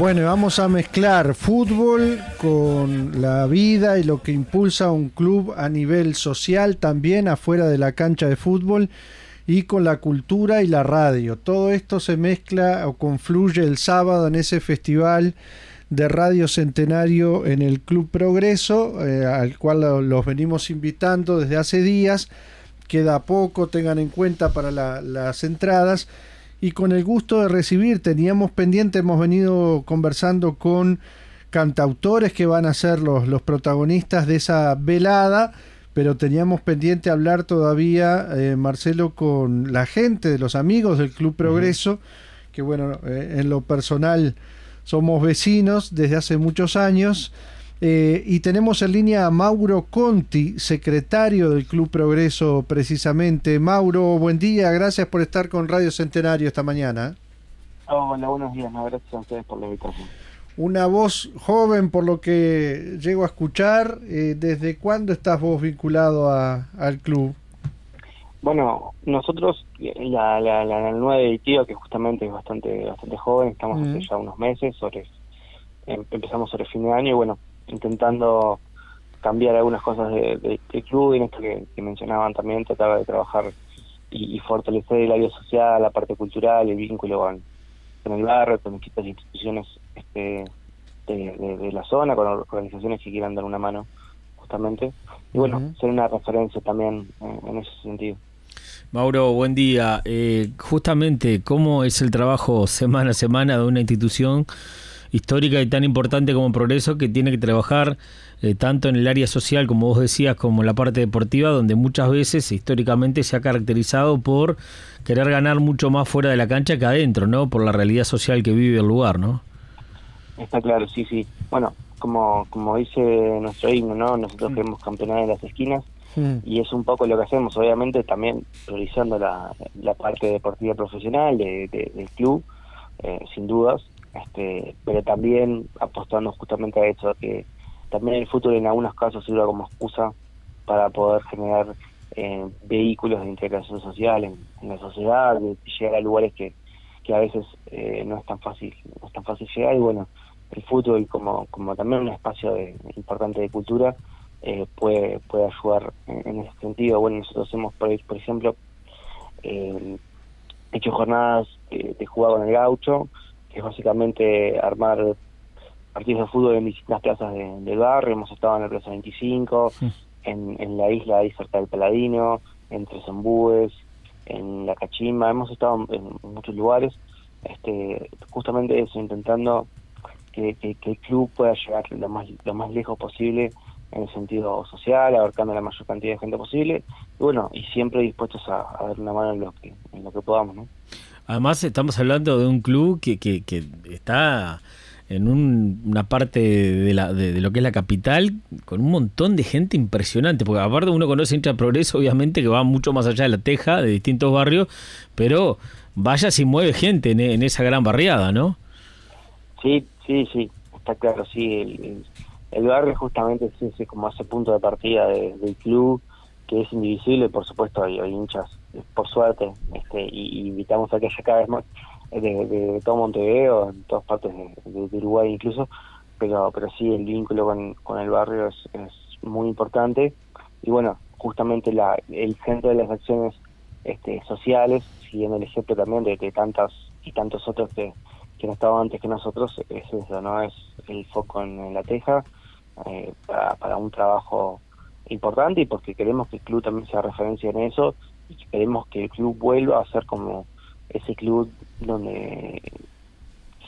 Bueno, vamos a mezclar fútbol con la vida y lo que impulsa un club a nivel social también afuera de la cancha de fútbol y con la cultura y la radio. Todo esto se mezcla o confluye el sábado en ese festival de Radio Centenario en el Club Progreso, eh, al cual los venimos invitando desde hace días. Queda poco, tengan en cuenta para las entradas. Y con el gusto de recibir, teníamos pendiente, hemos venido conversando con cantautores que van a ser los, los protagonistas de esa velada, pero teníamos pendiente hablar todavía, eh, Marcelo, con la gente de los amigos del Club Progreso, que bueno, eh, en lo personal somos vecinos desde hace muchos años. Eh, y tenemos en línea a Mauro Conti, secretario del Club Progreso precisamente. Mauro, buen día, gracias por estar con Radio Centenario esta mañana. Hola, buenos días, gracias a ustedes por la invitación. Una voz joven por lo que llego a escuchar. Eh, ¿Desde cuándo estás vos vinculado al club? Bueno, nosotros, la, la, la, nueva directiva, que justamente es bastante bastante joven, estamos hace ya unos meses, sobre em, empezamos sobre fin de año y bueno, intentando cambiar algunas cosas del de, club y en esto que, mencionaban también, tratar de trabajar y, fortalecer el área social, la parte cultural, el vínculo con, el barrio, con distintas instituciones este, de, la zona, con organizaciones que quieran dar una mano justamente. Y bueno, ser una referencia también en ese sentido. Mauro, buen día. Eh, justamente, ¿cómo es el trabajo semana a semana de una institución histórica y tan importante como Progreso que tiene que trabajar eh, tanto en el área social, como vos decías, como en la parte deportiva, donde muchas veces históricamente se ha caracterizado por querer ganar mucho más fuera de la cancha que adentro, ¿no? Por la realidad social que vive el lugar, ¿no? Está claro, sí, sí. Bueno, como, como dice nuestro himno, ¿no? Nosotros mm. queremos campeonar en las esquinas Mm. Y es un poco lo que hacemos, obviamente también priorizando la, la parte deportiva profesional de, del club, eh, sin dudas, este, pero también apostando justamente a eso, que también el fútbol en algunos casos sirva como excusa para poder generar eh, vehículos de integración social en, la sociedad, de llegar a lugares que, que a veces eh, no es tan fácil no es tan fácil llegar y bueno el fútbol como como también un espacio de, importante de cultura eh, puede, puede ayudar en, ese sentido. Bueno, nosotros hemos, por, por ejemplo, hecho jornadas de, de jugar con el gaucho, que es básicamente armar partidos de fútbol en distintas plazas de, del barrio. Hemos estado en la Plaza 25, en, en la isla ahí cerca del Paladino, en Tres Embúes, en la Cachimba. Hemos estado en, muchos lugares, este justamente eso, intentando que, que, que, el club pueda llegar lo más, lo más lejos posible en el sentido social, abarcando la mayor cantidad de gente posible, y bueno, y siempre dispuestos a, dar una mano en lo que, en lo que podamos, ¿no? Además estamos hablando de un club que, que, que está en una parte de, la, de, lo que es la capital con un montón de gente impresionante, porque aparte uno conoce Hincha Progreso, obviamente, que va mucho más allá de la teja, de distintos barrios, pero vaya si mueve gente en, esa gran barriada, ¿no? Sí, sí, sí, está claro, sí, el el barrio justamente es como ese punto de partida del club que es indivisible por supuesto hay, hinchas por suerte este y, invitamos a que haya cada vez más de, todo Montevideo en todas partes de, Uruguay incluso pero pero sí el vínculo con, con el barrio es, muy importante. Y bueno justamente la el centro de las acciones este sociales siguiendo el ejemplo también de, de tantas y tantos otros que que no estaban antes que nosotros es eso no es el foco en la teja eh, para, un trabajo importante y porque queremos que el club también sea referencia en eso y queremos que el club vuelva a ser como ese club donde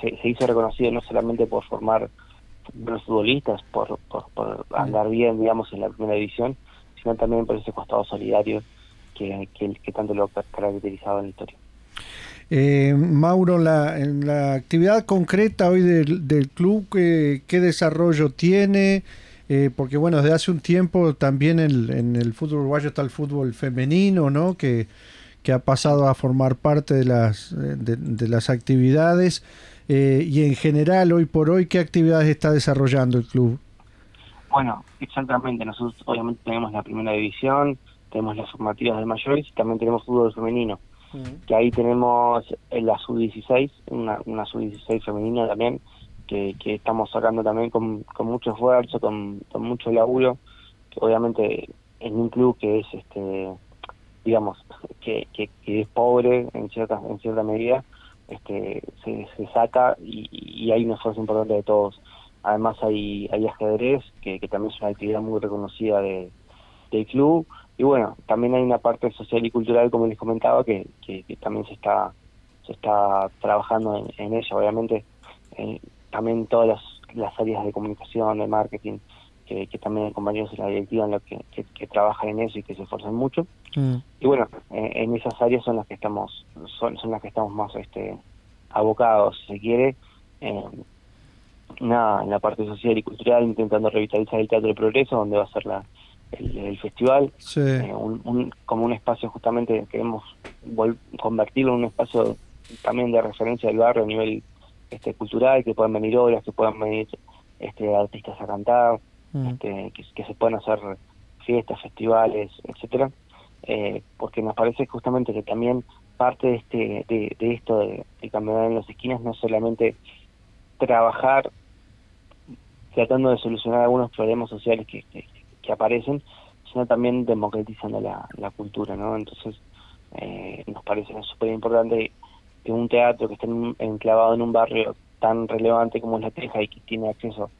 se, se hizo reconocido no solamente por formar buenos futbolistas, por, por, andar bien, digamos, en la primera división, sino también por ese costado solidario que, que, tanto lo ha caracterizado en la historia. Eh, Mauro, la, en la actividad concreta hoy del, del club, ¿qué, ¿qué, desarrollo tiene? Eh, porque bueno, desde hace un tiempo también el, en el fútbol uruguayo está el fútbol femenino, ¿no? Que, que ha pasado a formar parte de las, de, las actividades. Eh, y en general, hoy por hoy, ¿qué actividades está desarrollando el club? Bueno, exactamente. Nosotros obviamente tenemos la primera división, tenemos las formativas de mayores y también tenemos fútbol femenino que ahí tenemos la sub-16, una, una sub-16 femenina también, que, estamos sacando también con, mucho esfuerzo, con, mucho laburo, que obviamente en un club que es, este digamos, que, que, es pobre en cierta, en cierta medida, este, se, se saca y, hay un esfuerzo importante de todos. Además hay, hay ajedrez, que, que también es una actividad muy reconocida de, del club, y bueno, también hay una parte social y cultural, como les comentaba, que, que, también se está se está trabajando en, ella. Obviamente, eh, también todas las, las, áreas de comunicación, de marketing, que, que también hay compañeros de la directiva en lo que, que, trabajan en eso y que se esfuerzan mucho. Mm. Y bueno, en esas áreas son las que estamos son, son las que estamos más este abocados, si se quiere. Eh, nada, en la parte social y cultural, intentando revitalizar el Teatro de Progreso, donde va a ser la el, festival, eh, un, como un espacio justamente, queremos convertirlo en un espacio también de referencia del barrio a nivel este cultural, que puedan venir obras, que puedan venir este artistas a cantar, mm. este, que, se puedan hacer fiestas, festivales, etcétera, eh, porque nos parece justamente que también parte de este de, esto de, de caminar en las esquinas no solamente trabajar tratando de solucionar algunos problemas sociales que, que aparecen, sino también democratizando la, la cultura, ¿no? Entonces, eh, nos parece súper importante que un teatro que esté enclavado en un barrio tan relevante como es La Teja y que tiene acceso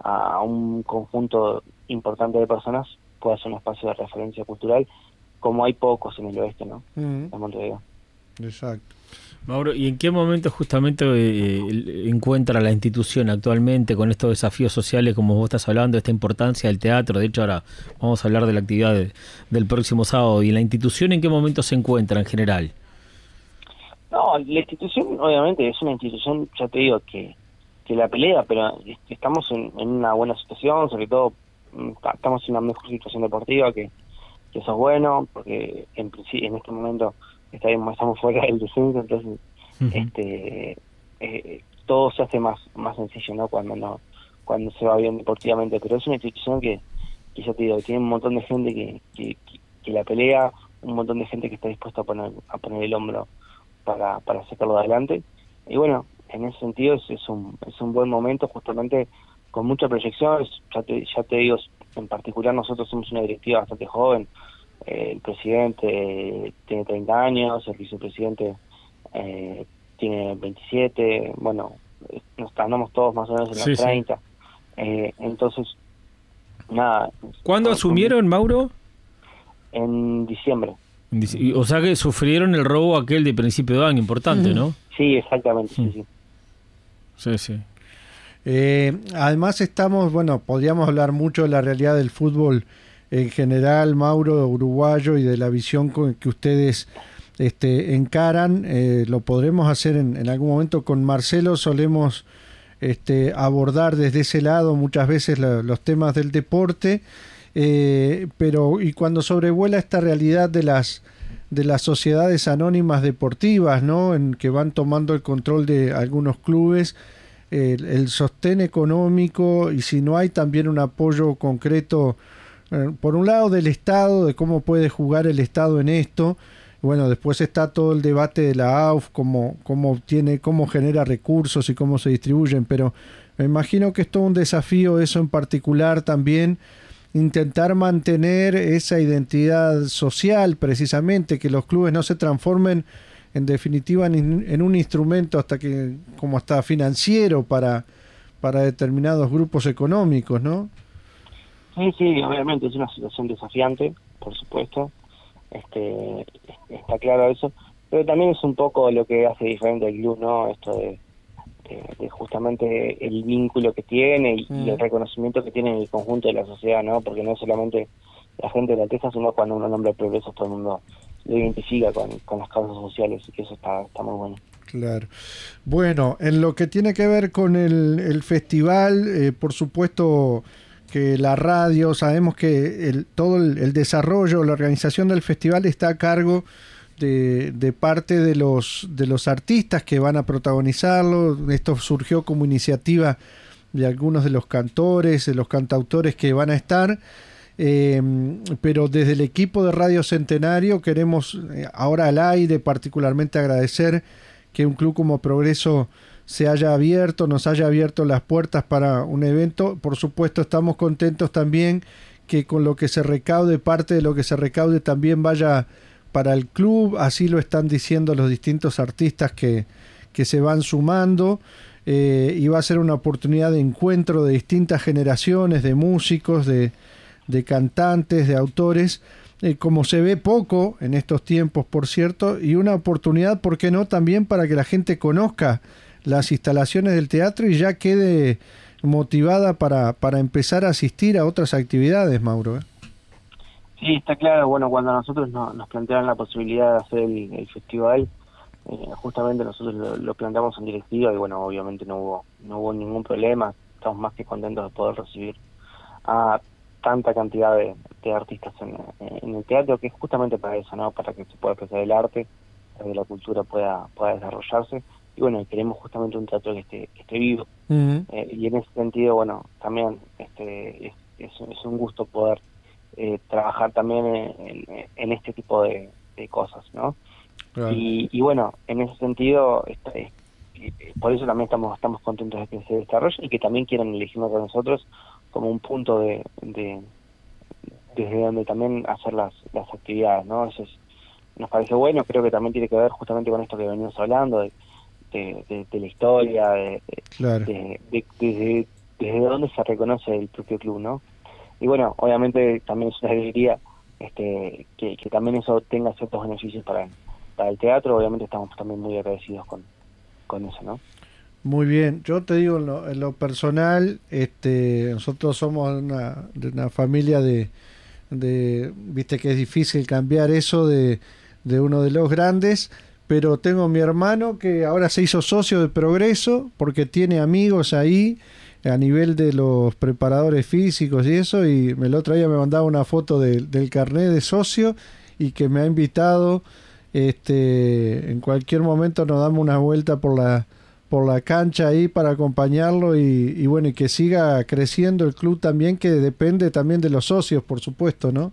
a un conjunto importante de personas pueda ser un espacio de referencia cultural como hay pocos en el oeste, ¿no? En Montevideo. Exacto. Mauro, ¿y en qué momento justamente eh, encuentra la institución actualmente con estos desafíos sociales, como vos estás hablando, esta importancia del teatro? De hecho, ahora vamos a hablar de la actividad del próximo sábado. ¿Y la institución en qué momento se encuentra en general? No, la institución obviamente es una institución, ya te digo, que, que la pelea, pero estamos en, una buena situación, sobre todo mm, estamos en una mejor situación deportiva, que, que eso es bueno, porque en, en este momento estamos fuera del descenso, entonces este eh, todo se hace más más sencillo no cuando no cuando se va bien deportivamente pero es una institución que, que ya te digo tiene un montón de gente que, que, la pelea un montón de gente que está dispuesta a poner a poner el hombro para para sacarlo adelante y bueno en ese sentido es, es un es un buen momento justamente con mucha proyección ya te ya te digo en particular nosotros somos una directiva bastante joven el presidente tiene 30 años, el vicepresidente eh, tiene 27, bueno, nos andamos todos más o menos en los 30. Eh, entonces, nada. ¿Cuándo asumieron, Mauro? En diciembre. O sea que sufrieron el robo aquel de principio de año, importante, ¿no? Sí, exactamente, sí, sí. Sí, sí. Eh, además estamos, bueno, podríamos hablar mucho de la realidad del fútbol en general, Mauro, uruguayo, y de la visión que ustedes este, encaran. Eh, lo podremos hacer en, algún momento con Marcelo. Solemos este, abordar desde ese lado muchas veces los temas del deporte, eh, pero y cuando sobrevuela esta realidad de las de las sociedades anónimas deportivas, ¿no? En que van tomando el control de algunos clubes, el sostén económico y si no hay también un apoyo concreto eh, por un lado del Estado, de cómo puede jugar el Estado en esto. Bueno, después está todo el debate de la AUF, cómo, cómo, tiene, cómo genera recursos y cómo se distribuyen, pero me imagino que es todo un desafío eso en particular también, intentar mantener esa identidad social precisamente, que los clubes no se transformen en definitiva en, un instrumento hasta que como hasta financiero para, para determinados grupos económicos, ¿no? Sí, sí, obviamente es una situación desafiante, por supuesto, este está claro eso, pero también es un poco lo que hace diferente el club, ¿no? Esto de, justamente el vínculo que tiene y, el mm. reconocimiento que tiene en el conjunto de la sociedad, ¿no? Porque no es solamente la gente de la Texas, sino cuando uno nombra el progreso, todo el mundo lo identifica con, las causas sociales y que eso está, está muy bueno. Claro. Bueno, en lo que tiene que ver con el, el festival, eh, por supuesto que la radio, sabemos que el, todo el, desarrollo, la organización del festival está a cargo de, de, parte de los, de los artistas que van a protagonizarlo. Esto surgió como iniciativa de algunos de los cantores, de los cantautores que van a estar. Eh, pero desde el equipo de Radio Centenario queremos eh, ahora al aire particularmente agradecer que un club como Progreso se haya abierto, nos haya abierto las puertas para un evento. Por supuesto, estamos contentos también que con lo que se recaude, parte de lo que se recaude también vaya para el club, así lo están diciendo los distintos artistas que, que se van sumando. Eh, y va a ser una oportunidad de encuentro de distintas generaciones de músicos, de, de cantantes, de autores, eh, como se ve poco en estos tiempos, por cierto, y una oportunidad, ¿por qué no?, también para que la gente conozca las instalaciones del teatro y ya quede motivada para, para empezar a asistir a otras actividades, Mauro. ¿eh? Sí, está claro. Bueno, cuando nosotros nos plantearon la posibilidad de hacer el, festival, eh, justamente nosotros lo, planteamos en directiva y bueno, obviamente no hubo no hubo ningún problema. Estamos más que contentos de poder recibir a tanta cantidad de, artistas en, en, el teatro, que es justamente para eso, ¿no? Para que se pueda expresar el arte, para que la cultura pueda pueda desarrollarse y bueno, queremos justamente un teatro que esté, que esté vivo. Eh, y en ese sentido, bueno, también este, es, es, un gusto poder eh, trabajar también en, este tipo de, cosas, ¿no? Y, y, bueno, en ese sentido, este, por eso también estamos estamos contentos de que se desarrolle y que también quieran elegirnos a nosotros como un punto de, de desde donde también hacer las, las actividades, ¿no? Eso nos parece bueno, creo que también tiene que ver justamente con esto que venimos hablando, de de, la historia, de, desde, dónde se reconoce el propio club, ¿no? Y bueno, obviamente también es una alegría este, que, también eso tenga ciertos beneficios para, el teatro, obviamente estamos también muy agradecidos con, con eso, ¿no? Muy bien, yo te digo en lo, personal, este, nosotros somos una, de una familia de, de, viste que es difícil cambiar eso de, de uno de los grandes, pero tengo mi hermano que ahora se hizo socio de Progreso porque tiene amigos ahí a nivel de los preparadores físicos y eso, y el otro día me mandaba una foto del carnet de socio y que me ha invitado, este, en cualquier momento nos damos una vuelta por la por la cancha ahí para acompañarlo y, y bueno, y que siga creciendo el club también, que depende también de los socios, por supuesto, ¿no?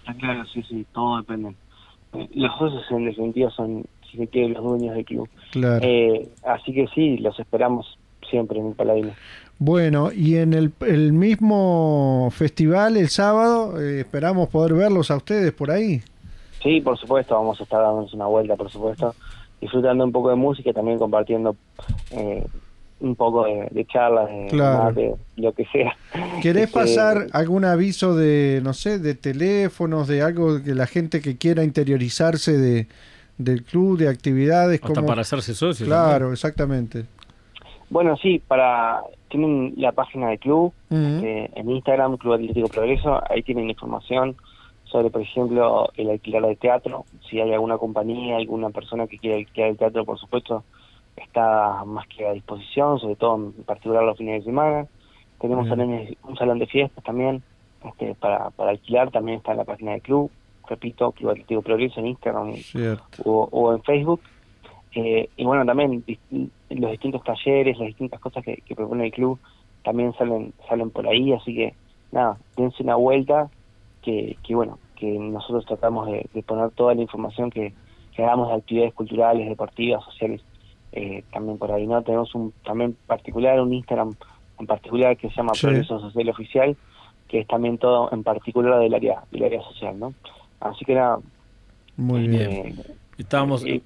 Está claro, sí, sí, todo depende los socios en definitiva son, si se quiere, los dueños del club. Eh, así que sí, los esperamos siempre en el Paladino. Bueno, y en el, el mismo festival, el sábado, eh, esperamos poder verlos a ustedes por ahí. Sí, por supuesto, vamos a estar dándonos una vuelta, por supuesto, disfrutando un poco de música y también compartiendo eh, un poco de, charlas, de, lo que sea. ¿Querés este, pasar algún aviso de, no sé, de teléfonos, de algo que la gente que quiera interiorizarse de del club, de actividades? como... para hacerse socio. Claro, exactamente. Bueno, sí, para tienen la página del club, en Instagram, Club Atlético Progreso, ahí tienen información sobre, por ejemplo, el alquiler de teatro, si hay alguna compañía, alguna persona que quiera alquilar el teatro, por supuesto, está más que a disposición, sobre todo en particular los fines de semana. Tenemos también un salón de fiestas también este, para, para alquilar, también está en la página del club, repito, Club Atlético Progreso en Instagram o, en Facebook. Eh, y bueno, también los distintos talleres, las distintas cosas que, propone el club también salen salen por ahí, así que nada, dense una vuelta, que, que bueno, que nosotros tratamos de, poner toda la información que, que hagamos de actividades culturales, deportivas, sociales eh, también por ahí, ¿no? Tenemos un también particular, un Instagram en particular que se llama Progreso Social Oficial, que es también todo en particular del área, del área social, ¿no? Así que era... Muy bien. Eh, Estábamos eh,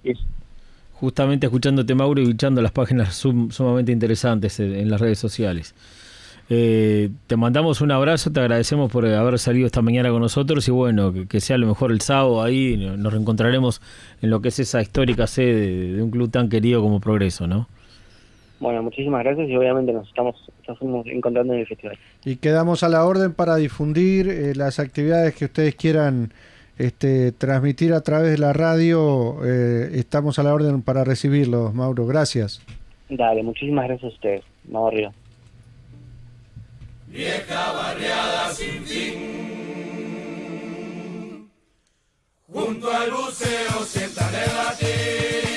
justamente escuchándote, Mauro, y escuchando las páginas sumamente interesantes en las redes sociales. Eh, te mandamos un abrazo, te agradecemos por haber salido esta mañana con nosotros y bueno, que, sea lo mejor el sábado ahí, nos reencontraremos en lo que es esa histórica sede de, un club tan querido como Progreso, ¿no? Bueno, muchísimas gracias y obviamente nos estamos, encontrando en el festival. Y quedamos a la orden para difundir eh, las actividades que ustedes quieran este, transmitir a través de la radio. Eh, estamos a la orden para recibirlos, Mauro. Gracias. Dale, muchísimas gracias a ustedes, Mauro. Vieja barriada sin fin, junto al buceo sienta de latir.